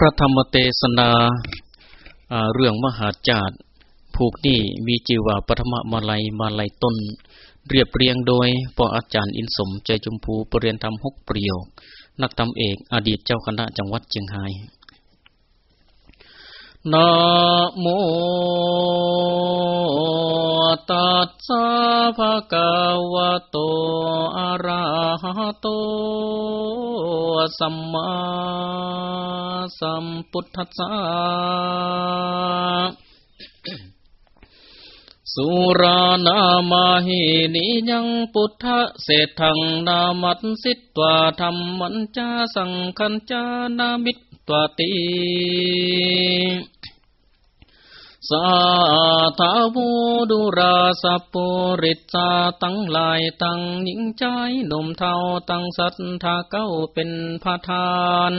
พระธรรมเทศนาเรื่องมหาจารย์ผูกนี่มีจิวาปฐมมาลัยมาลัยต้น เรียบเรียงโดยปออาจารย์อินสมใจจมพูปรริยนธรรมหกเปรียว นักตำเอกอดีตเจ้าคณะจังหวัดเชียงรายนะโม ตัสสะภะคะวะโตอะระหะโตสัมมาสัมพุทธัสสะสุรานามาหินิยังพุทธเศษทังนามัตสิตวาธรรมันจาสังคัญจานามิตตวติ สาธาบูดุราสปุริตาตั้งลายตั้งหญิงใจหนุ่มเทาตั้งสัทธาเก้าเป็นพาทาน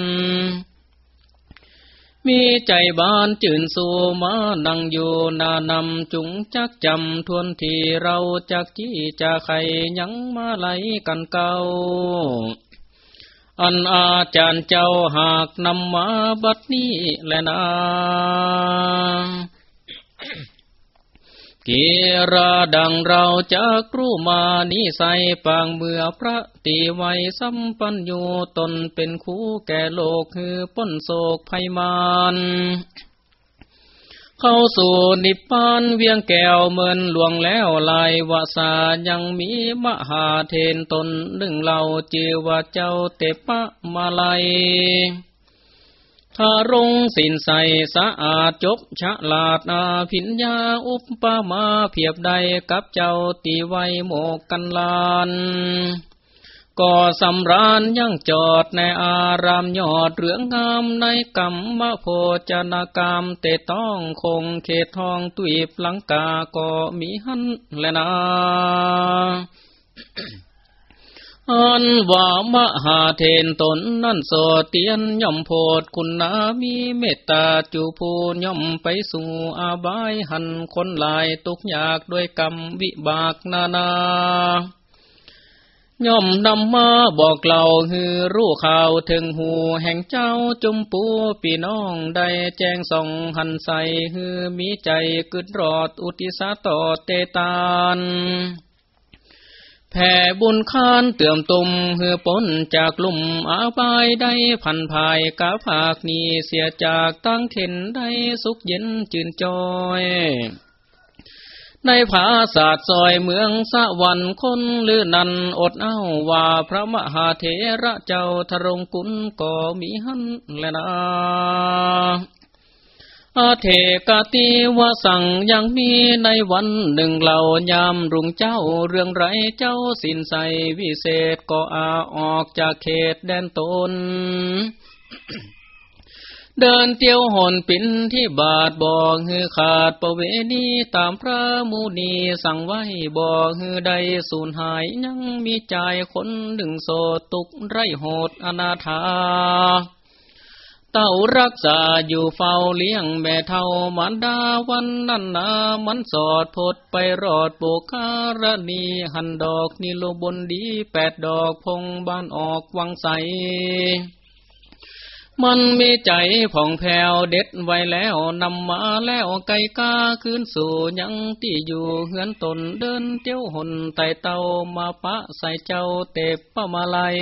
มีใจบานจื่นสูมานั่งอยู่นานำจุงจักจำทวนที่เราจักจี้จะใครยังมาไหลกันเก่าอันอาจารย์เจ้าหากนำมาบัดนี้แลนา กราดังเราจะกรู้มานิสัยปางเมื่อพระตีไวสัมปัญโยตนเป็นคู่แก่โลกคือป้นโศกภัยมานเข้าสู่นิพพานเวียงแก้วเมินหลวงแล้วลายวาสายังมีมหาเทนตนหนึ่งเราจือว่าเจ้าเตปะมาลัย ทารงสินใสสะอาดจบฉลาดอาพิญญาอุปปามาเพียบใดกับเจ้าตีไวโมกกันลานก่อสำราญยังจอดในอารามยอดเรื่องงามในกรรมโพจนกรรมเตต้องคงเขตทองตุยปลังกาก็มีหันแลนา อันว่ามหาเทนตนนั่นโสเตียนย่อมโพดคุณนามีเมตตาจูพูย่อมไปสู่อาบายหันคนลายตุกยากด้วยกรรมวิบากนานา ย่อมนำมาบอกเล่าฮือรู้ข่าวถึงหูแห่งเจ้าจุมปูปีน้องได้แจ้งส่องหันใสฮือมีใจกึดรอดอุติสาต่อเตตาน แผ่บุญคานเตื่อมตุมเฮือปนจากลุ่มอาบายได้พันภายกาภาคนีเสียจากตั้งเข็นได้สุขเย็นจืนจอยในผาศาสตร์ซอยเมืองสะวันคนลือนันอดเอาว่าพระมหาเถระเจ้าทรงกุลก็มีหันแลนา อาเทกติวสั่งยังมีในวันหนึ่งเหล่ายามรุงเจ้าเรื่องไรเจ้าสินใสวิเศษก็อาออกจากเขตแดนตน เดินเตียวหนปินที่บาทบอกฮือขาดประเวณีตามพระมูนีสั่งไว้บอกฮือใดสูญหายยังมีใจคนหนึ่งโสตุกไรโหดอนาถา เต้ารักษาอยู่เฝ้าเลี้ยงแม่เท่ามันดาวันนั้นนามันสอดพดไปรอดโบกการณีหันดอกนิโลบนดีแปดดอกพงบ้านออกวังใส มันมีใจผ่องแผ้วเด็ดไว้แล้วนำมาแล้วไก่กาขึ้นสู่ยังที่อยู่เฮือนตนเดินเตี้ยวหนไต่เต้ามาปะใส่เจ้าเตปปะมาลัย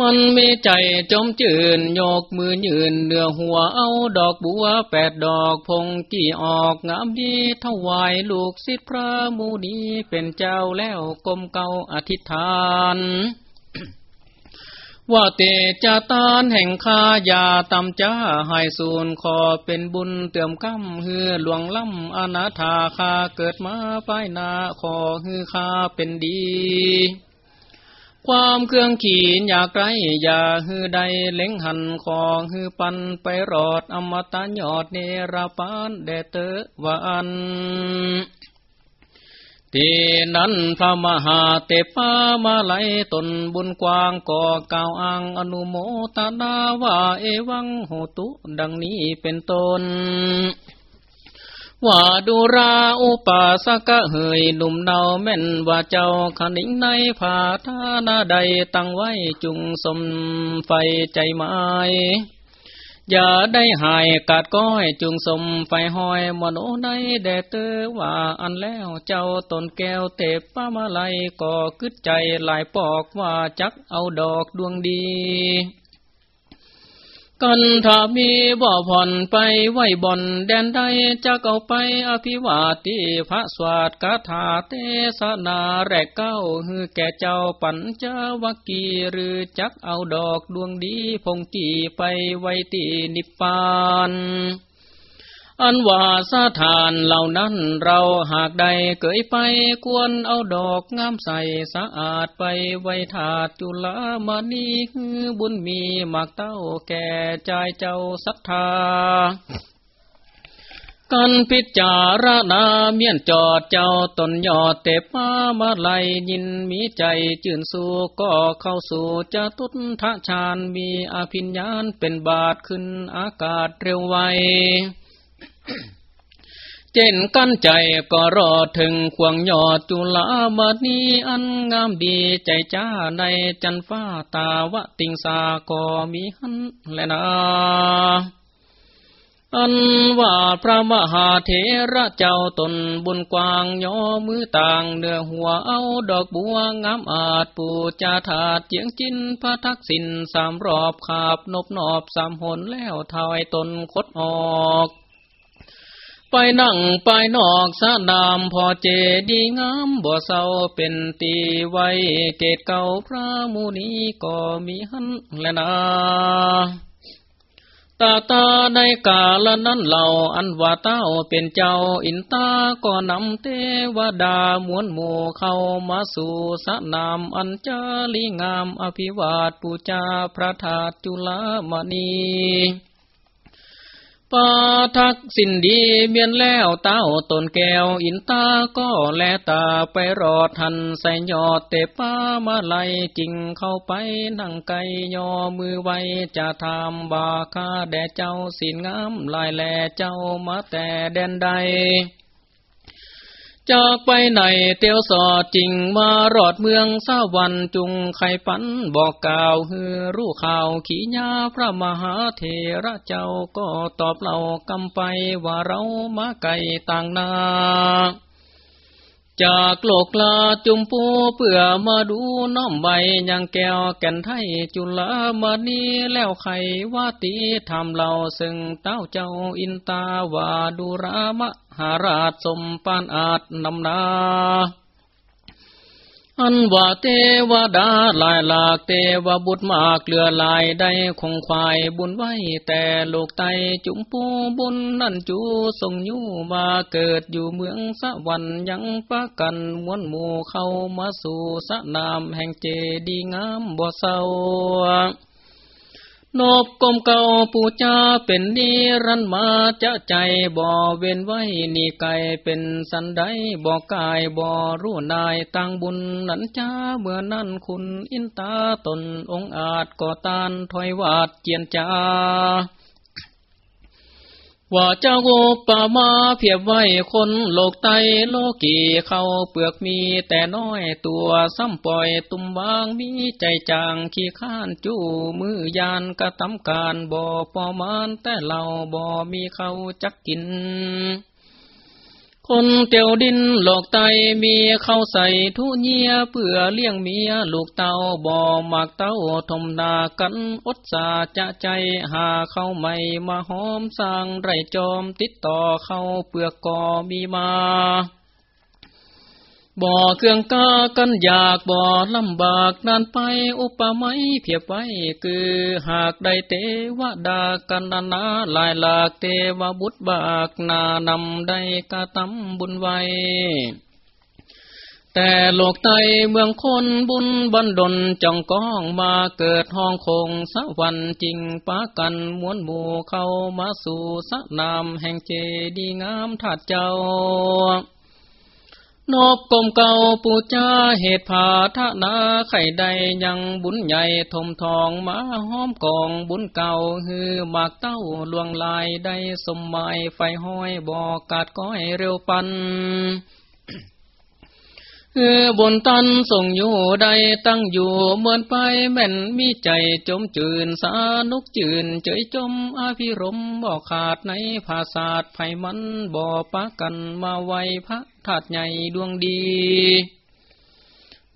มันมีใจจมจืนโยกมือยืนเนื้อหัวเอาดอกบัวแปดดอกพงกี่ออกงามดีถวายลูกศิษย์พระมูนีเป็นเจ้าแล้วกลมเก่าอธิษฐานว่าเตจาตานแห่งคายาตำจ้าหายสูนขอเป็นบุญเติมกำฮือหลวงล่ำอนาถาคาเกิดมาป้ายนาขอฮือคาเป็นดี ความเครื่องขีนอยากไรอย่าฮือใดเล็งหันของฮือปันไปรอดอมตะยอดเนรปานแดเตอวานทีนั้นพระมหาเตปามาไหลตนบุญกว้างก่อก่าวอังอนุโมตนาว่าเอวังโหตุดังนี้เป็นต้น ว่าดูราอุปาสกะเหยหนุ่มเนาแม่นว่าเจ้าขนิ่งในผาทานาใดตั้งไว้จุงสมไฟใจไม้อย่าได้หายกาดก้อยจุงสมไฟหอยมโนในแดเตอว่าอันแล้วเจ้าตนแก้วเตปป้ามาไลก็กึดใจหลายปอกว่าจักเอาดอกดวงดี กันถ้ามีบ่ผ่อนไปไหวบ่อนแดนใดจะเก่าไปอภิวาติพระสวัสดกถาเทศนาแรกเก้าฮือแก่เจ้าปัญจวัคกีหรือจักเอาดอกดวงดีพงกีไปไว้ตีนิพพาน อันว่าสาทานเหล่านั้นเราหากใดเกยไปควรเอาดอกงามใสสะอาดไปไว้ถาดจุลามณีคือบุญมีหมากเต้าแก่ใจเจ้าศรัทธากันพิจารณาเมียนจอดเจ้าตนยอดเตปมามาไลยินมีใจจื่นสู่ก็เข้าสู่จะตุนทะชานมีอภิญญาณเป็นบาทขึ้นอากาศเร็วไว เจนกันใจก็รอถึงควงยอดจุลาบัดนี้อันงามดีใจจ้าในจันฟ้าตาวะติงสาก็มีหันแลนะอันว่าพระมหาเถระเจ้าตนบุญกวางย่อมือต่างเนื้อหัวเอาดอกบัวงามอาจปูจาถาดเจียงจินพระทักษิณสามรอบขาบนบนอบสามหนแล้วทายตนคดออก ไปนั่งไปนอกสนามพอเจดีงามบ่เศร้าเป็นตีไว้เกตเก่าพระมูนีก็มีหันแลนะตาตาในกาลนั้นเหล่าอันว่าเต้าเป็นเจ้าอินตาก็นำเทวดามวนหมู่เข้ามาสู่สนามอันเจลีงามอภิวาทปูจาพระธาตุจุลามณี ปาทักสินดีเมียนแล้วเต้าตนแก้วอินตาก็แลตาไปรอทันใส่ยอดเตป้ามาไลจริงเข้าไปนั่งไกยอมือไว้จะทำบาคาแด่เจ้าสินงามลายแลเจ้ามาแต่แดนใด จากไปไหนเตียวสอดจริงมารอดเมืองสวรรค์จุงไข่ปันบอกกล่าวฮือรู้ข่าวขีญาพระมหาเถระเจ้าก็ตอบเล่ากำไปว่าเรามาไก่ต่างนาจากโลกลาจุมปูเปื่อมาดูน้อมใบยังแก้วแก่นไทยจุลามานีแล้วไขว่าตีทำเราซึ่งเต้าเจ้าอินตาวาดูรามะ หาราชสมปานอาจนำนาอันว่าเทวดาลายหลากเทวบุตรมากเกลือลายได้คงควายบุญไว้แต่โลกไตจุมปูบุญนั่นจูทรงยู่มาเกิดอยู่เมืองสวรรค์ยังปะกันมวนหมู่เข้ามาสู่สนามแห่งเจดีงามบ่เศร้า นบกมเก่าปูจาเป็นนิรันมาจะใจบ่อเว้นไว้นี่ไก่เป็นสันไดบ่กายบ่รู้นายตั้งบุญนันจ้าเมื่อนั้นคุณอินตาตนองอาจก่อตานถอยวาดเจียนจา ว่าเจ้าโกปามาเพียบไว้คนโลกไตโลกีเข้าเปลือกมีแต่น้อยตัวซ้ำปล่อยตุ่มบางมีใจจางขี้ข้านจู้มือยานกระทำการบ่อปอมานแต่เราบ่มีเขาจักกิน คนเตียวดินหลอกไตมีเข้าใส่ทุเนียเพื่อเลี้ยงเมียลูกเต้าบ่อหมากเต้าทมนากันอดสาจะใจหาเข้าไม่มาหอมสร้างไรจอมติดต่อเข้าเปลือกกอมีมา บ่อเครื่องกากันอยากบ่อลำบากนานไปอุปไมยเพียบไว้คือหากได้เตวดากันนานาลายหลากเทวบุตรบากนานำได้กะตำบุญไว้แต่โลกไตเมืองคนบุญบันดลจองก้องมาเกิดห้องคงสวรรค์จริงปากันมวนหมู่เข้ามาสู่สนามแห่งเจดีงามถัดเจ้า นบกลมเก่าปูจาเหตุผาทนาไข่ใดยังบุญใหญ่ทมทองมาห้อมกองบุญเก่าฮือหมากเต้าลวงลายได้สมหมายไฟห้อยบอกกาดก้อยเร็วปัน เออบนตันส่งอยู่ใดตั้งอยู่เหมือนไปแม่นมีใจจมจืนสานุกจืนเฉยจมอาภิรมบ่ขาดในภาษาไผมันบ่ปะกันมาไวพระธาตุใหญ่ดวงดี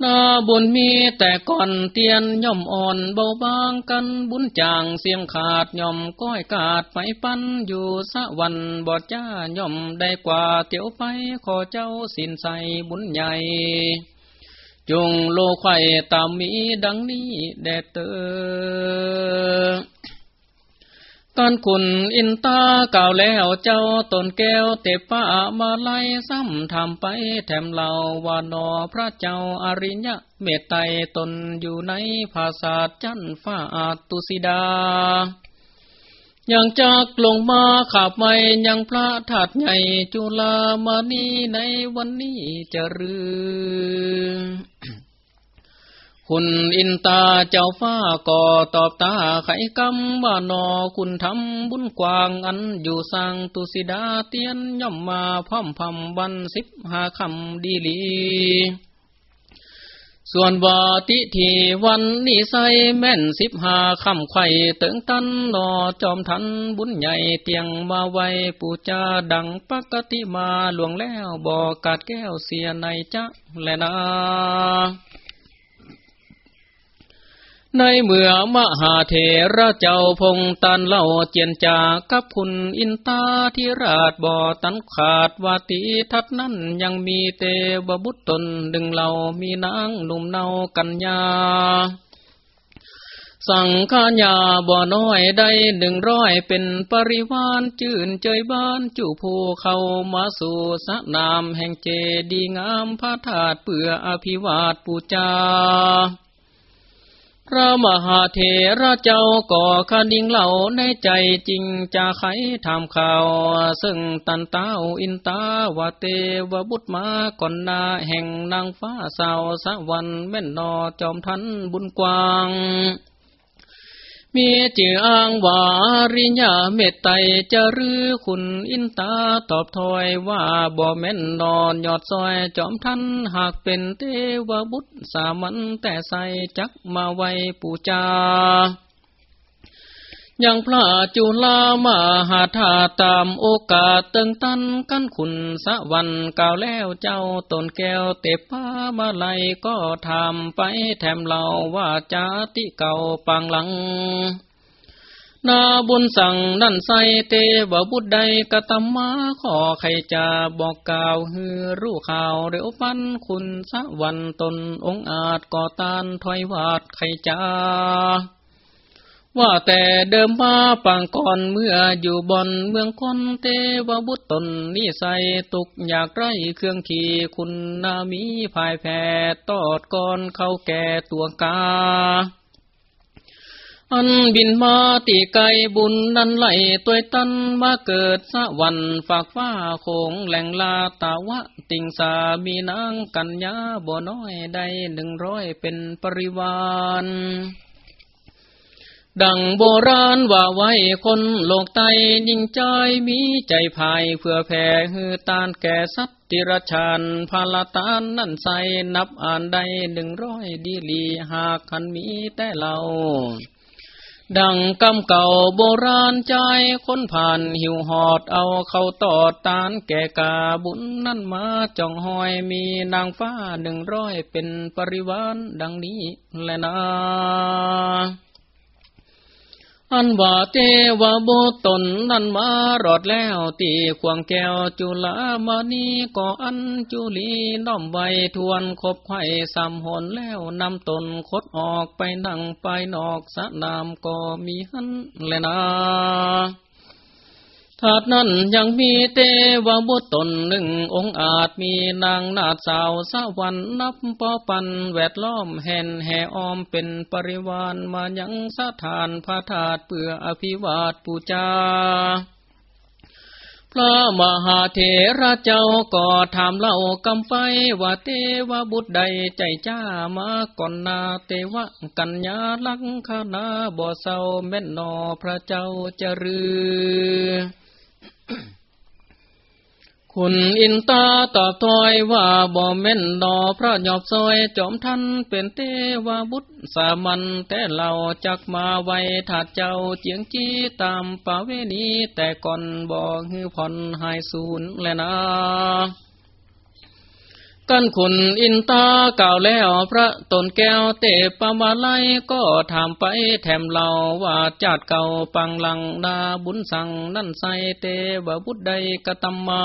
นาบุญมีแต่ก่อนเตียนย่อมอ่อนเบาบางกันบุญจางเสียงขาดย่อมก้อยกาดไปปั้นอยู่สะวันบอดจ้าย่อมได้กว่าเตียวไปขอเจ้าสินใสบุญใหญ่จงโลไข่ตามมีดังนี้แดเตอ กันคุณอินตาก่าวแล้วเจ้าตนแก้วเตป้ามาไล่ซ้ำทำไปแถมเล่าวานอพระเจ้าอริยะ เมตไตตนอยู่ในภาษาจันฟ้าอาตุสิดายังจักลงมาขับไม่ยังพระถาดใหญ่จุลามานีในวันนี้จะรือ คุณอินตาเจ้าฟ้าก่อตอบตาไขกำว่านอคุณทำบุญกวางอันอยู่สร้างตุสิดาเตียนย่อมมาพร้อมพำวันสิบหาคำดีลี ส่วนวาติทีวันนี้ใสแม่นสิบหาคำไข่เติงตันนอจอมทันบุญใหญ่เตียงมาไวปูจาดังปกติมาหลวงแล้วบอกกาดแก้วเสียในจะแลนา ในเมื่อมหาเถระเจ้าพงตันเล่าเจียนจากับคุณอินตาที่ราชบ่อตันขาดวาตีทัดนั้นยังมีเตวบุตรตนดึงเรามีนางหนุ่มเนากัญญา สังฆาญาบ่อน้อยได้หนึ่งร้อยเป็นปริวานจื่นเจยบ้านจู่ภูเขามาสู่สนามแห่งเจดีงามพระธาตุเปื่ออภิวาทปูจา พระมหาเถระเจ้าก่อคดิ่งเหล่าในใจจริงจะไขทำข่าว ซึ่งตันเต้าอินตาวาเตวบุตรมาก่อนนาแห่งนางฟ้าสาวสวรรค์แม่นนอจอมทันบุญกวาง มีจืออ้างวาริญาเมตไตจะรือคุณอินตาตอบถอยว่าบ่แม่นนอนยอดซอยจอมท่านหากเป็นเทวบุตรสามัญแต่ใส่จักมาไว้ปูจา ยังพระจุลามาหาธาตามโอกาสติงตันกันขุนสะวันกล่าวแล้วเจ้าตนแก้วเตปามาไลก็ทำไปแถมเล่าว่าจาติเก่าปังหลัง นาบุญสั่งนั่นใสเตวบุตรใดกะตมมาขอใครจะบอกกล่าวฮือรู้ข่าวเร็วปันคุณสะวันตนองอาจก่อตานถอยวาดใครจา ว่าแต่เดิมมาปางก่อนเมื่ออยู่บนเมืองคนเตวบุตรตนนี่ใสตุกอยากไรเครื่องขี่คุณนามีภายแผ่ตอดก่อนเข้าแก่ตัวกา อันบินมาตีไกบุญนันไหลตัวตันมาเกิดสะวันฝากฟ้าโคงแหล่งลาตาวะ ติงสามีนางกัญญาบ่น้อยได้หนึ่งร้อยเป็นปริวาน ดังโบราณว่าไว้คนโลกไตยิ่งใจมีใจภายเพื่อแผ่ฮือตานแก่สัตติรชานพาลตานนั่นใสนับอ่านได้หนึ่งร้อยดีลีหากคันมีแต่เรา ดังกำเก่าโบราณใจคนผ่านหิวหอดเอาเข้าตอดตานแก่กาบุญนั่นมาจ่องหอยมีนางฟ้าหนึ่งร้อยเป็นปริวานดังนี้แลนะ อันว่าเทวบุตนนั่นมารอดแล้วตีควงแก้วจุลามณีก็อันจุลีน้อมไว้ทวนคบไข่สามหนแล้วนำตนคดออกไปนั่งไปนอกสนามก็มีหันแลยนะ ถาดนั้นยังมีเตวบุตรตนหนึ่งองอาจมีนางนาสาวสวรรค์นับปอปันแวดล้อมแห่นแห่ออมเป็นปริวานมายังสถานพระธาตุเปื่ออภิวาทปูจาพระมหาเถระเจ้าก็ถามเล่ากำไปว่าเตวบุตรใดใจจ้ามาก่อนนาเตวะกัญญาลักขณาบ่เศร้าแม่นนอพระเจ้าจะรือ คุณอินตาตอบถอยว่าบ่แม่นดอพระหยอบซอยจอมท่านเป็นเทวบุตรสามัญแต่เราจักมาไว้ถาดเจ้าเจียงจี้ตามป่าเวนีแต่ก่อนบอกฮือผ่อนหายสูญแลนะ กันขุนอินตาเก่าแล้วพระตนแก้วเตปมาไลก็ถามไปแถมเล่าว่าจัดเก่าปังหลังนาบุญสั่งนั่นใสเตวบุตรใดกตัมมา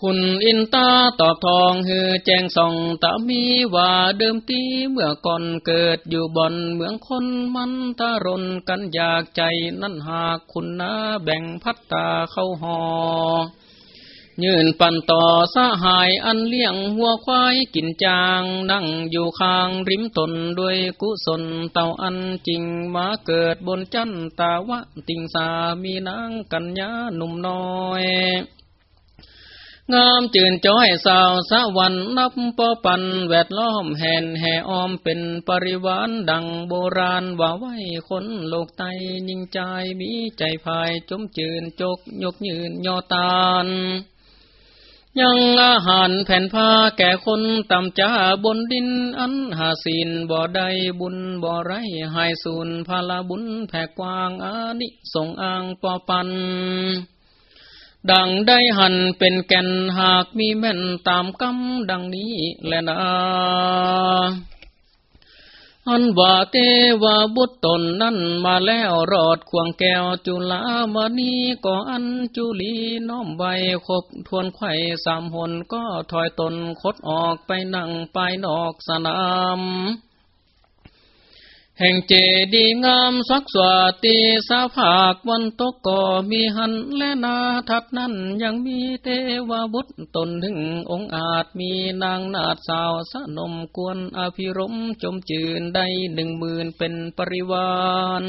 คุณอินตาตอบทองฮือแจงส่องตามีว่าเดิมตีเมื่อก่อนเกิดอยู่บ่อนเมืองคนมันตารนกันอยากใจนั่นหากคุณนาแบ่งพัตตาเข้าหอ ยืนปั่นต่อสหายอันเลี้ยงหัวควายกินจาง นั่งอยู่ข้างริมตนด้วยกุศลเต่าอันจริงมาเกิดบนจันตาวะติงสามีนางกัญญาหนุ่มน้อยงามจื่นจ้อยสาวสะวันนับปอปันแวดล้อมแห่นแห่ออมเป็นปริวานดังโบราณว่าไว้คนโลกไตยิ่งใจมีใจภายจมจื่นจกยกยืนยอตาน ยังอาหารแผ่นผ้าแก่คนต่ำจ้าบนดินอันหาศีลบ่ได้บุญบ่ไรหายสูนพาลาบุญแผ่กว้างอานิสงอ่างปอปัน ดังได้หันเป็นแก่นหากมีแม่นตามกำดังนี้แลนะ อันว่าเทวบุตรตนนั้นมาแล้วรอดควงแก้วจุลามณีก็อันจุลีน้อมใบคบทวนไข่สามหนก็ถอยตนคดออกไปนั่งไปนอกสนาม แห่งเจดีงามสักสวตีสาภาควันตกก็มีหันและนาทัดนั้นยังมีเทวบุตรตนถึงองค์อาจมีนางนาดสาวสนมกวนอภิรมจมจืนได้หนึ่งหมื่นเป็นปริวาน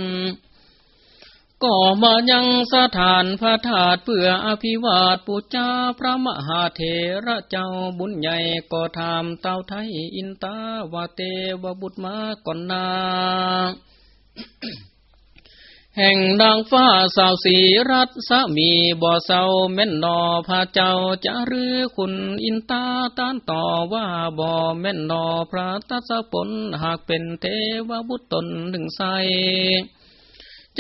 ก็มายังสถานพระธาตุเพื่ออภิวาทปูจาพระมหาเถระเจ้าบุญใหญ่ก็ทำเต้าไทยอินตาวาเตวบุตรมาก่อนนาแห่งนางฟ้าสาวสีรัตสามีบ่อเศร้าแม่นนอพระเจ้าจะรือคุณอินตาต้านต่อว่าบ่อแม่นนอพระตัสปนหากเป็นเทวบุตรตนหนึ่งใส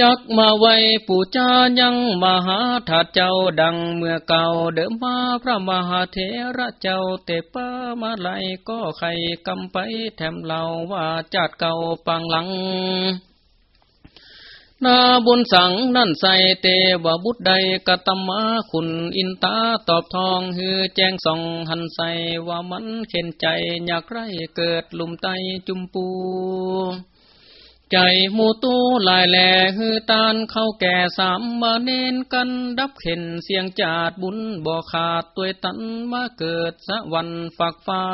จักมาไว้ปู่จายังมหาถาเจ้าดังเมื่อเก่าเดิมมาพระมหาเถระเจ้าเตปามาไลก็ใครกำไปแถมเล่าว่าจัดเก่าปังหลัง นาบุญสังนั่นใส่เตวบุตรใดกตมมคุณอินตาตอบทองฮือแจ้งส่องหันใส่ว่ามันเข็นใจอยากไรเกิดลุมไตจุมปู ใจมูตูลายแหล่ฮือตานเข้าแก่สามมาเน้นกันดับเข็นเสียงจาดบุญบ่ขาดตัวตันมาเกิดสะวันฝักฟ้า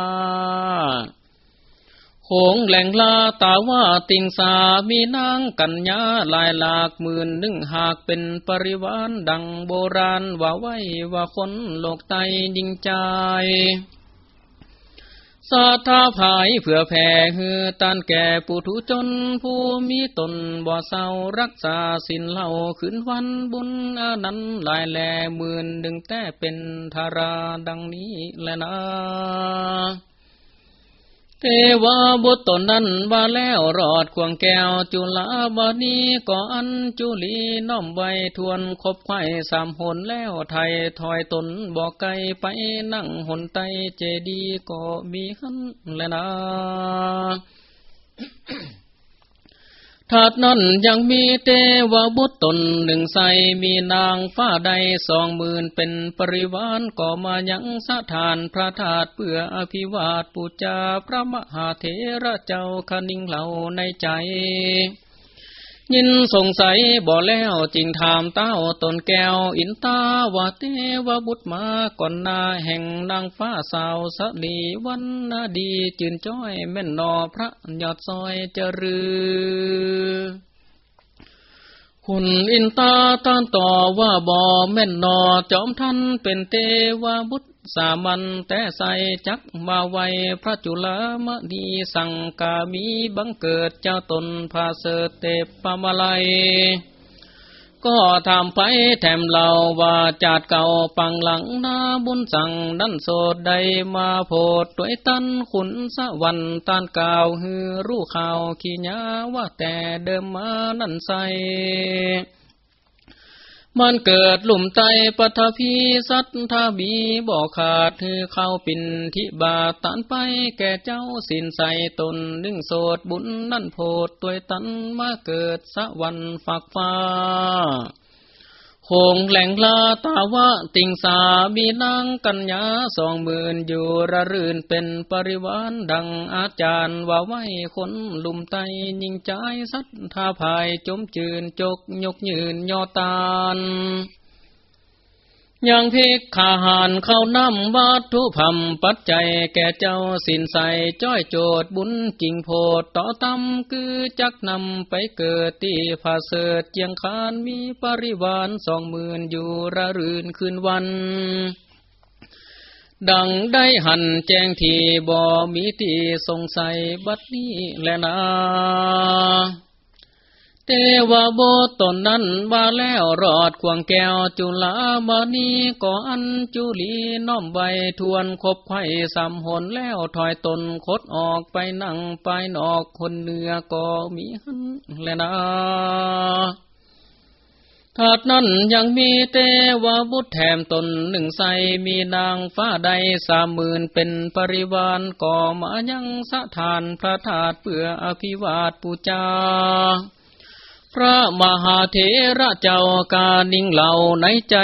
โขงแหล่งลาตาว่าติงสามีนางกัญญาลายหลากหมื่นหนึ่งหากเป็นปริวานดังโบราณว่าไว้ว่าคนโลกไตยิงใจ สาธาภายเผื่อแผ่เฮือตันแก่ปุถุชนผู้มีตนบ่เศร้ารักษาสินเล่าขืนวันบุญอนั้นลายแหล่หมื่นดึงแต่เป็นธาราดังนี้แลนะ เทวาบุตรตนนั้นว่าแล้วรอดควงแก้วจุลาบานีก่อันจุลีน้อมไว้ทวนคบไข่สามหนแล้วไทยถอยตนบอกไกลไปนั่งหนไตเจดีก็มีหันแลนะ ถาดนั้นยังมีเทวบุตรตนหนึ่งใสมีนางฟ้าใดสองหมื่นเป็นปริวานก็มายังสถานพระธาตุเพื่ออภิวาทปูจาพระมหาเถระเจ้าคณิงเหล่าในใจ ยินสงสัยบ่แล้วจริงถามเต้าตนแก้ว อินตาวาเทวบุตรมาก่อนนาแห่งนางฟ้าสาวสลีวันนาดีจืนจ้อยแม่นนอพระยอดซอยเจรือ คุณอินตาต้านต่อว่าบ่แม่นนอจอมท่านเป็นเทวบุตร สามัญแต่ใสจักมาไวพระจุลามณีสังกามีบังเกิดเจ้าตนพาเสเตปมาลัย ก็ทำไปแถมเราว่าจัดเก่าปังหลังนาบุญสั่งดันโสดใดมาโพดด้วยตันขุนสะวันตานกาวฮือรู้ข่าวขี้ยาว่าแต่เดิมมานั่นใส มันเกิดหลุมไตปัทพีสัตทาบีบอกขาดคือเข้าปินทิบาตานไปแก่เจ้าสินใสตนนึ่งโสดบุญนั่นโพดตัวตันมาเกิดสะวันฝักฟ้า คงแหล่งลาตาวะติงสาบีนางกัญญาสองหมื่นอยู่ระรื่นเป็นปริวานดังอาจารย์ว่าไว้คนลุมไตยิงใจสัทธาภายจมจืนจกยกยืนยอตาน ยังพิกขาหานเข้าน้ำวัตถุพัมปัจจัยแก่เจ้าสินใสจ้อยโจดบุญจริงโพดต่อตำคือจักนำไปเกิดที่ผาเสดเจียงคานมีปริวานสองหมื่นอยู่ระรื่นคืนวันดังได้หันแจ้งทีบ่มีที่สงสัยบัดนี้แลนะ เทวโบตนนั้นว่าแล้วรอดควงแก้วจุลามานีก่ออันจุลีน้อมใบทวนคบไข่สามหนแล้วถอยตนคดออกไปนั่งไปนอกคนเนือก็มีหันแลนะถาดนั้นยังมีเตวบุตรแถมตนหนึ่งใสมีนางฟ้าใดสามหมื่นเป็นปริวานก่อมายังสะทานพระธาตุเพื่ออภิวาทปูจา พระมหาเถระเจ้ากานิ่งเหล่าในใจ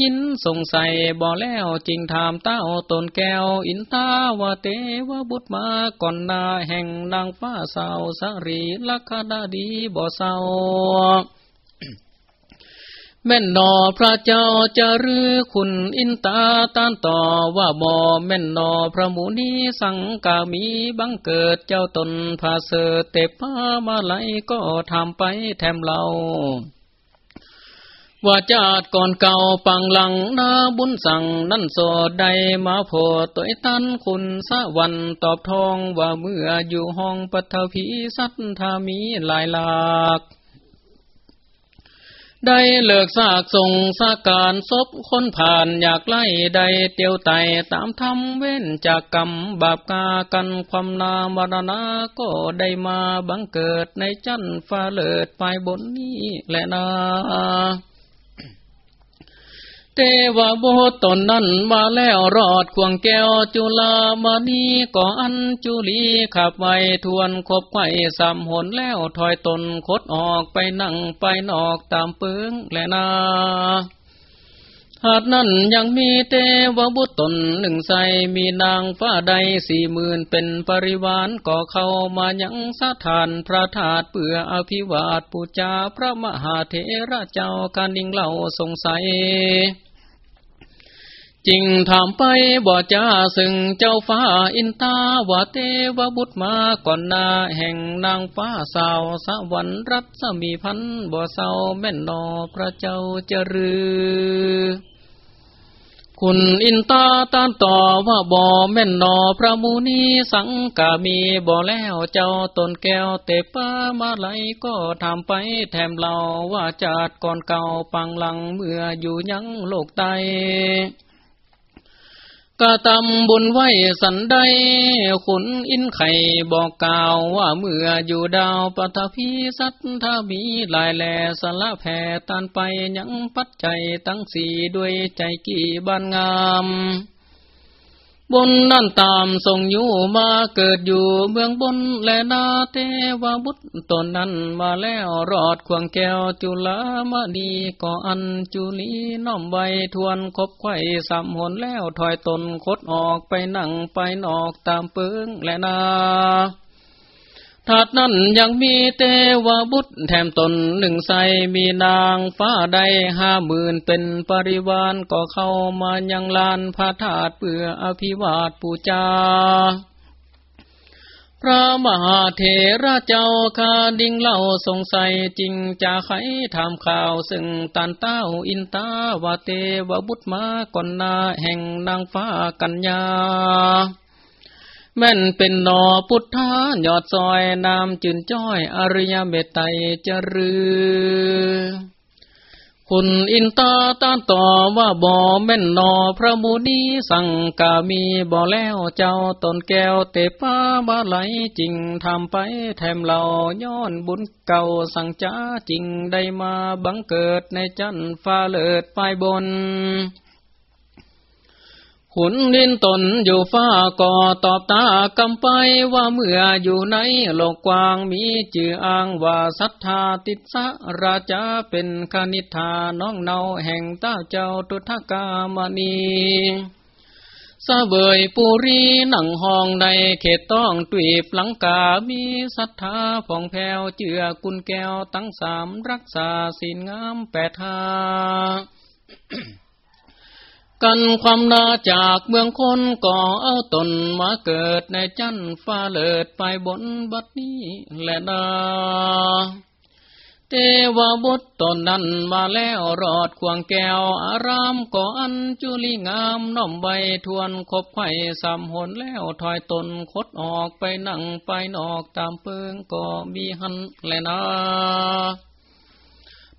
ยินสงสัยบ่แล้วจริงถามเต้าตนแก้ว อินตาวเตวบุตรมาก่อนนาแห่งนางฟ้าสาวสรีลักดาดีบ่เศร้า แม่นนอพระเจ้าจะรือคุณอินตาตานต่อว่าบ่แม่นนอพระมุนีสังกามีบังเกิดเจ้าตนพาเสเตพามาไหลก็ทำไปแถมเราว่าจาดก่อนเก่าปังหลังนาบุญสั่งนั่นโสดใดมาโพตัวตันคุณสะวันตอบทองว่าเมื่ออยู่ห้องปัทภีสัทธามีหลายหลาก ได้เลิกซากส่งสาการศพคนผ่านอยากไล่ใดเตียวไตตามทำเว้นจากกรรมบาปกากันความนามรณาก็ได้มาบังเกิดในจันฟ้าเลิดไปบนนี้แหละนา เทวโบตรตนนั้นมาแล้วรอดควงแก้วจุลามณีก่ออันจุลีขับไว้ทวนคบไข่สามหนแล้วถอยตนคดออกไปนั่งไปนอกตามปิงและนาหาดนั้นยังมีเทวบุตรตนหนึ่งใสมีนางฟ้าใดสี่หมื่นเป็นปริวานก่อเข้ามายังสถานพระธาตุเปื่ออภิวาทปูจาพระมหาเถระเจ้าการดิ่งเล่าสงสัย จริงถามไปบ่จ้าซึ่งเจ้าฟ้าอินตาว่าเทวบุตรมาก่อนนาแห่งนางฟ้าสาวสวรรค์รัศมีพันบ่เศร้าแม่นนอพระเจ้าจรือคุณอินตาตานต่อว่าบ่แม่นนอพระมูนีสังกามีบ่แล้วเจ้าตนแก้วเตป้ามาไหลก็ทำไปแถมเราว่าจัดก่อนเก่าปังหลังเมื่ออยู่ยังโลกไต กะทำบุญไว้สันใดขุนอินไข่บอกกล่าวว่าเมื่ออยู่ดาวปฐพีสัตถามีลายแลสละแผ่ตันไปยังปัจจัยตั้งสี่ด้วยใจกี่บานงาม บนนั่นตามทรงอยู่มาเกิดอยู่เมืองบนและนาเทวบุตรตนนั้นมาแล้วรอดควงแก้วจุลามณีก่ออันจุลีน้อมใบทวนคบไข่สามหนแล้วถอยตนคดออกไปนั่งไปนอกตามเปิงและนา ถาดนั้นยังมีเตวบุตรแถมตนหนึ่งใสมีนางฟ้าใดห้าหมื่นเป็นปริวานก็เข้ามายังลานพระธาตุเพื่ออภิวาทปูจา พระมหาเถระเจ้าคาดิ่งเล่าสงสัยจริงจะไขถามข่าวซึ่งตันเต้าอินตาวาเตวบุตรมาก่อนนาแห่งนางฟ้ากัญญา แม่นเป็นนอพุทธายอดซอยนามจืนจ้อย อริยเมตไตจรือคุณอินตาต้านต่อว่าบ่แม่นนอพระมุนีสั่งกามีบ่แล้วเจ้าตนแก้วเตป้าบาไหลจริงทำไปแถมเราย้อนบุญเก่าสั่งจ้าจริงได้มาบังเกิดในจันฟ้าเลิดไปบน ขุนนินตนอยู่ฟ้าก่อตอบตากำไปว่าเมื่ออยู่ในโลกกว้างมีจื่ออ้างว่าศรัทธาติดสะราชาเป็นคณิธาน้องเนาแห่งต้าเจ้าตุทกามณีสเบยปุรีหนังห้องในเขตต้องตุยบหลังกามีศรัทธาผ่องแผ้วเจือกุลแก้วตั้งสามรักษาศีลงามแปดทา กันความนาจากเมืองคนก่อเอาตนมาเกิดในจันฟ้าเลิดไปบนบัดนี้แหละนาเทวบุตรตนนั้นมาแล้วรอดควงแก้วอารามก่ออันจุลีงามน้อมใบทวนคบไข่สามหนแล้วถอยตนคดออกไปนั่งไปนอกตามเพิงก็มีหันแลนา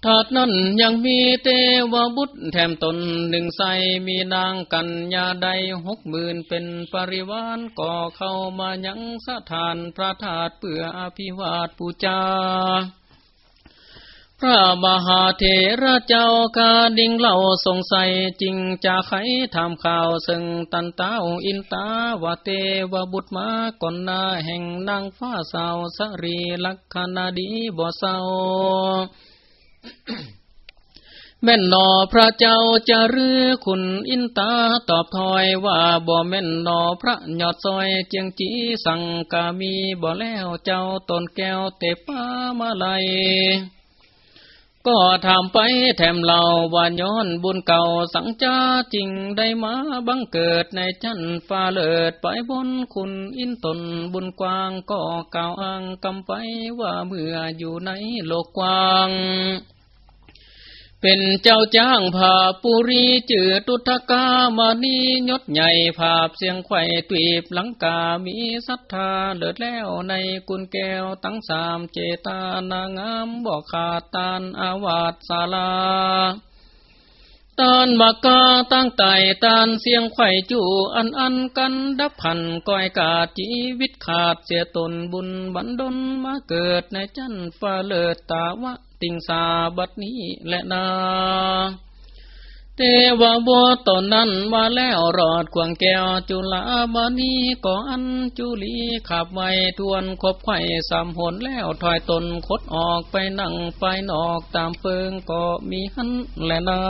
ถาดนั้นยังมีเตวบุตรแถมตนหนึ่งใสมีนางกัญญาใดหกหมื่นเป็นปริวานก่อเข้ามายังสถานพระธาตุเปื่ออภิวาทปูจา พระมหาเถระเจ้ากาดิ่งเล่าสงสัยจริงจะไขทำข่าวซึ่งตันเต้าอินตาวาเตวบุตรมาก่อนนาแห่งนางฟ้าสาวสรีลักษณะดีบ่เศร้า แม่นนอพระเจ้าจะรือคุณอินตาตอบถอยว่าบ่แม่นนอพระยอดซอยเจียงจีสังกามีบ่แล้วเจ้าตนแก้วเตป้ามาลยก็ทำไปแถมเราว่าย้อนบุญเก่าสังจ้าจริงได้มาบังเกิดในจันฟ้าเลิดไปบนคุณอินตนบุญกว้างก็กล่าวอ้างกำไปว่าเมื่ออยู่ในโลกกว้าง เป็นเจ้าจ้างผาปุรีจือตุทกามานียศใหญ่ภาพเสียงไข่ตีบหลังกามีศรัทธาเลิดแล้วในกุลแก้วตั้งสามเจตานางามบอกขาดตานอาวาสศาลาตานมากาตั้งไต่ตานเสียงไข่จูอันอันกันดับพันก้อยกาจีวิตขาดเสียตนบุญบันดลมาเกิดในจันฟ้าเลิดตาวะ ติงสาบัดนี้และนาเทวบัวตนนั้นมาแล้วรอดขวงแก้วจุลาบานีก่ออันจุลีขับไว้ทวนคบไข่สามหนแล้วถอยตนคดออกไปนั่งไปนอกตามเฟิงก็มีหันและนา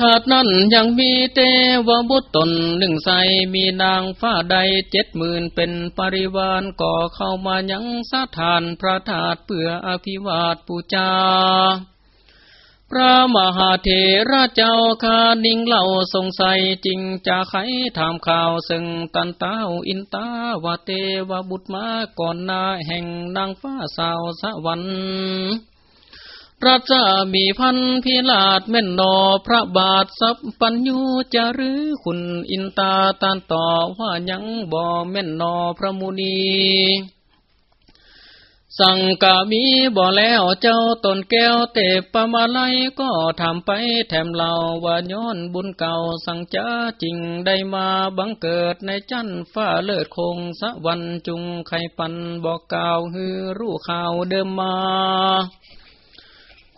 ถาดนั้นยังมีเตวบุตรตนหนึ่งใสมีนางฟ้าใดเจ็ดหมื่นเป็นปริวานก่อเข้ามายังสถานพระธาตุเพื่ออภิวาทปูจา พระมหาเถระเจ้าคานิ่งเล่าสงสัยจริงจะไขถามข่าวซึ่งตันเต้าอินตาวาเตวบุตรมาก่อนนาแห่งนางฟ้าสาวสวรรค์ รัชมีพันพิลาดแม่นนอพระบาทสัพปัญญูจะรือคุณอินตาตานต่อว่ายังบ่แม่นนอพระมุนีสังกามีบ่แล้วเจ้าตนแก้วเตปปมาไลก็ทำไปแถมเล่าว่าย้อนบุญเก่าสังจ้าจริงได้มาบังเกิดในจันฟ้าเลิศคงสะวันจุงไข่ปันบอกกล่าวฮือรู้ข่าวเดิมมา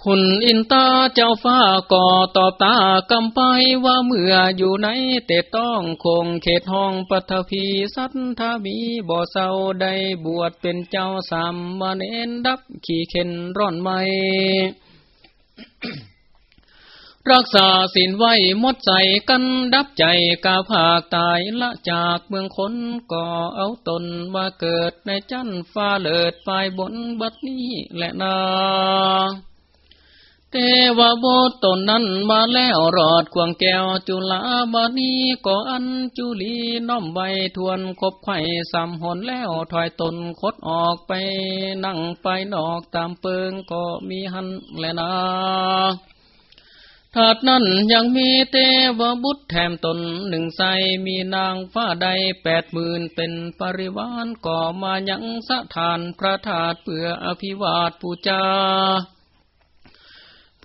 คุณอินตาเจ้าฟ้าก่อตอบตากำไปว่าเมื่ออยู่ในเตต้องคงเขตห้องปัทภีสัทธามีบ่อเศร้าได้บวชเป็นเจ้าสามมาเนนดับขี่เข็นร่อนไม่รักษาสินไว้มดใจกันดับใจกาภาคตายละจากเมืองคนก่อเอาตนมาเกิดในจันฟ้าเลิดไปบนบัดนี้แหละนา เทวบุตรตนนั้นมาแล้วรอดควงแก้วจุลาบานีก็อันจุลีน้อมใบทวนคบไข่สามหนแล้วถอยตนคดออกไป นั่งไปนอกตามเปิงก็มีหันแลนาถาดนั้นยังมีเตวบุตรแถมตนหนึ่งใสมีนางฟ้าใดแปดหมื่นเป็นปริวานก่อมายังสถานพระธาตุเพื่ออภิวาทปูจา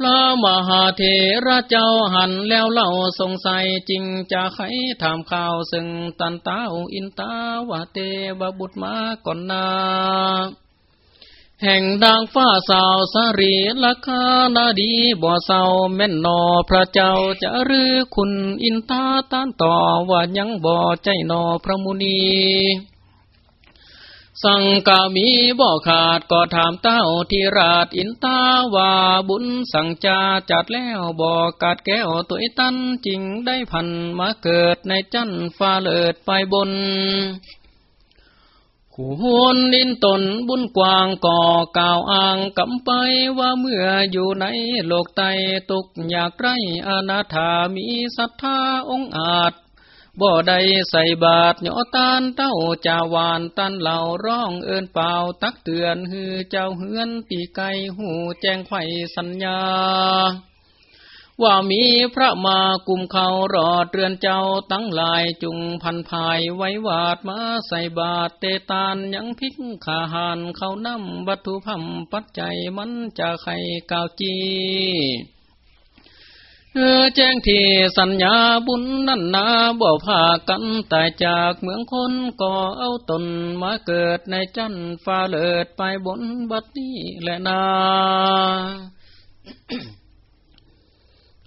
ระมหาเถระเจ้าหันแล้วเล่าสงสัยจริงจะไขถามข่าวซึ่งตันเต้าอินตาวาเตวบุตรมาก่อนนาแห่งดังฟ้าสาวสรีลัคานาดีบ่อเศร้าแม่นนอพระเจ้าจะรือคุณอินตาต้านต่อว่ายังบ่อใจนอพระมุนี สังกามีบ่ขาดก็ถามเต้าทีราชอินตาว่าบุญสังจาจัดแล้วบ่กาดแก้วตัวตันจริงได้พันมาเกิดในจันฟ้าเลิดไปบนขวนดินตนบุญกว้างก่อกล่าวอ้างกำไปว่าเมื่ออยู่ในโลกไตตกอยากไรอนาถามีศรัทธาองอาจ บ่ได้ใส่บาทหยอตานเต้าจาวานตันเหล่าร้องเอินเปล่าตักเตือนฮือเจ้าเฮือนปีไก่หูแจ้งไข่สัญญา ว่ามีพระมากุมเขารอดเรือนเจ้าตั้งลายจุงพันภายไว้วาดมาใส่บาทเตตานยังพิกขาหานเขานำวัตถุพัมปัจจัยมันจะไข่กาวจี เออแจ้งที่สัญญาบุญนั่นนาบ่พากันแต่จากเมืองคนก็เอาตนมาเกิดในจันฟ้าเลิดไปบนบัดนี้แหละนา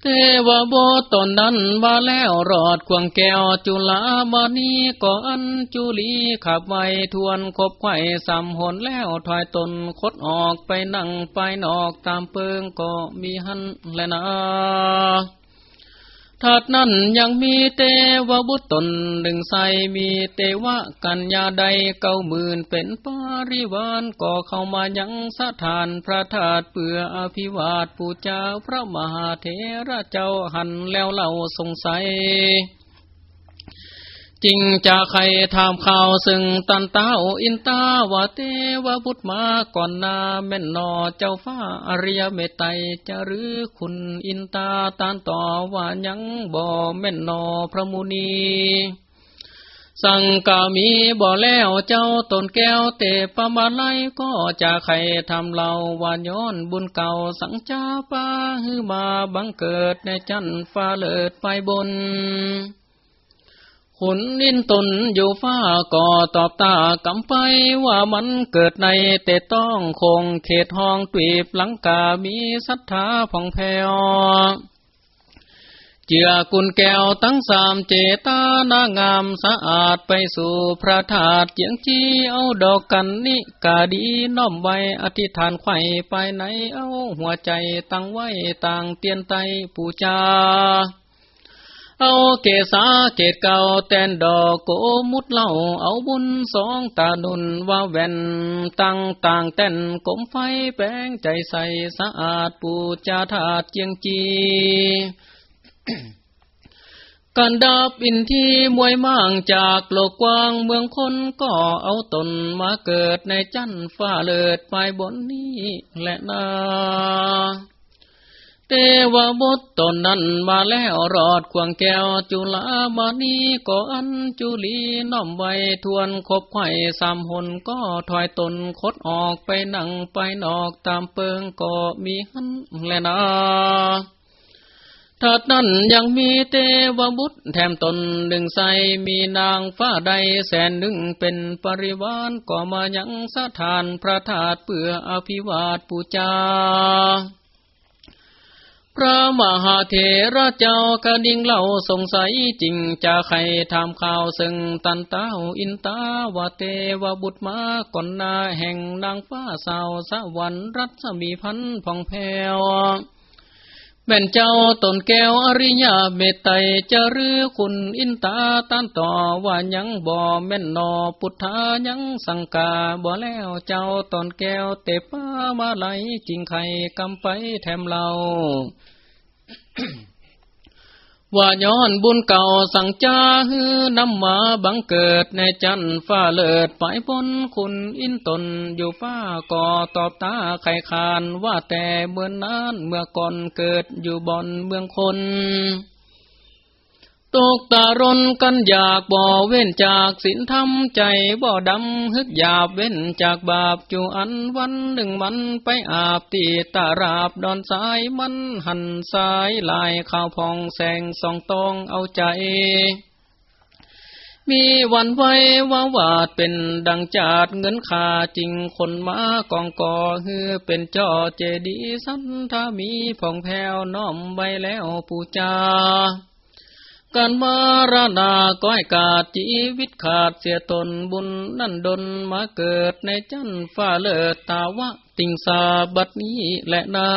เทวโบตนนั้นว่าแล้วรอดควงแก้วจุลาบานีก่อันจุลีขับไว้ทวนคบไข่สามหนแล้วถอยตนคดออกไปนั่งไปนอกตามเปิงก็มีหันแลนะ ถัดนั้นยังมีเตวบุตรตนหนึ่งใสมีเตวะกัญญาใดเก้าหมื่นเป็นปาริวานก็เข้ามายังสถานพระธาตุเปื่ออภิวาทปูจาพระมหาเถระเจ้าหันแล้วเล่าสงสัย จริงจะใครทำข่าวซึ่งตันเต้าอินตาวาเตวบุตรมาก่อนนาแม่นนอเจ้าฟ้าอริยเมตไตจะหรือคุณอินตาตานต่อว่ายังบ่แม่นนอพระมุนีสังกามีบ่แล้วเจ้าตนแก้วเตปมาไลก็จะใครทำเล่าวานย้อนบุญเก่าสังจาปาฮือมาบังเกิดในจันฟ้าเลิดไปบน ขุนนินตนอยู่ฟ้าก่อตอบตากำไปว่ามันเกิดในเตต้องคงเขตห้องตีบหลังกามีศรัทธาผ่องแผ้วเจือกุลแก้วตั้งสามเจตานางามสะอาดไปสู่พระธาตุเจียงจีเอาดอกกันนิกาดีน้อมไว้อธิษฐานไข่ไปไหนเอาหัวใจตั้งไว้ต่างเตียนไตปูจา เอาเกษาเกตเก่าแตนดอกโกมุดเล่าเอาบุญสองตานุนว่าแว่นตั้งต่างแตนกลมไฟแป้งใจใสสะอาดปูจาธาตุเจียงจีกันดับอินที่มวยมั่งจากโลกกว้างเมืองคนก็เอาตนมาเกิดในจันฟ้าเลิดไปบนนี้และนา เตวบุตรตนนั้นมาแล้วรอดควงแก้วจุลามานีก็อันจุลีน้อมไว้ทวนคบไข่สามหนก็ถอยตนคดออกไปนั่งไปนอกตามเปิงก็มีหันแลนาถัดนั้นยังมีเตวบุตรแถมตนหนึ่งใสมีนางฟ้าใดแสนหนึ่งเป็นปริวานก็มายังสถานพระธาตุเปื่ออภิวาทปูจา พระมหาเถระเจ้ากระดิ่งเล่าสงสัยจริงจะใครทำข่าวซึ่งตันเต้าอินตาวาเตวบุตรมาก่อนนาแห่งนางฟ้าสาวสวรรค์รัศมีพันผ่องแผ้ว แม่นเจ้าตนแก้วอริยาเมตไตจะรือคุณอินตาตานต่อว่ายังบ่แม่นนอพุทธายังสังกาบ่แล้วเจ้าตนแก้วเตป้ามาไหลจริงไข่กำไปแถมเรา ว่าย้อนบุญเก่าสั่งจ้าฮือนำมาบังเกิดในจันฟ้าเลิดไปบนคุณอินตนอยู่ฟ้าก่อตอบตาไข่คานว่าแต่เมื่อนนั้นเมื่อก่อนเกิดอยู่บอนเมืองคน ตกตารนกันอยากบ่เว้นจากศีลธรรมใจบ่ดำฮึกหยาบเว้นจากบาปจูอันวันหนึ่งมันไปอาบตีตาราบดอนสายมันหันสายลายข้าวพองแสงสองตองเอาใจ มีวันไว้ว่าวาดเป็นดังจาดเงินขาจริงคนมากองก่อฮือเป็นจอเจดีสันถ้ามีผ่องแผ้วน้อมไว้แล้วปูจา การมารณาก้อยกาดชีวิตขาดเสียตนบุญนั่นดนมาเกิดในจันฟ้าเลิศตาวะติงสาบัดนี้แหละนา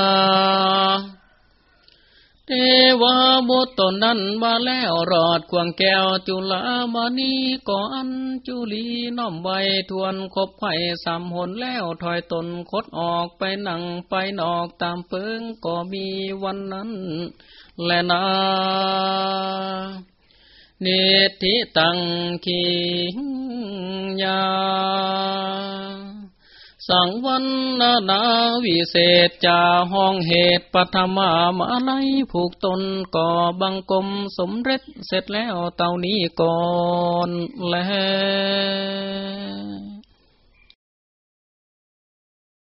เทวาบุตรนั้นมาแล้วรอดควงแก้วจุลามานีก่ออันจุลีน้อมไว้ทวนคบไผ่สามหนแล้วถอยตนคดออกไปนั่งไปนอกตามเปิงก็มีวันนั้น และนาเนติตังคียา สังวันนานาวิเศษจาห้องเหตุปัทมามาไลผูกตนก่อบังกมสมเร็จเสร็จแล้วเต่านี้ก่อนแล้ว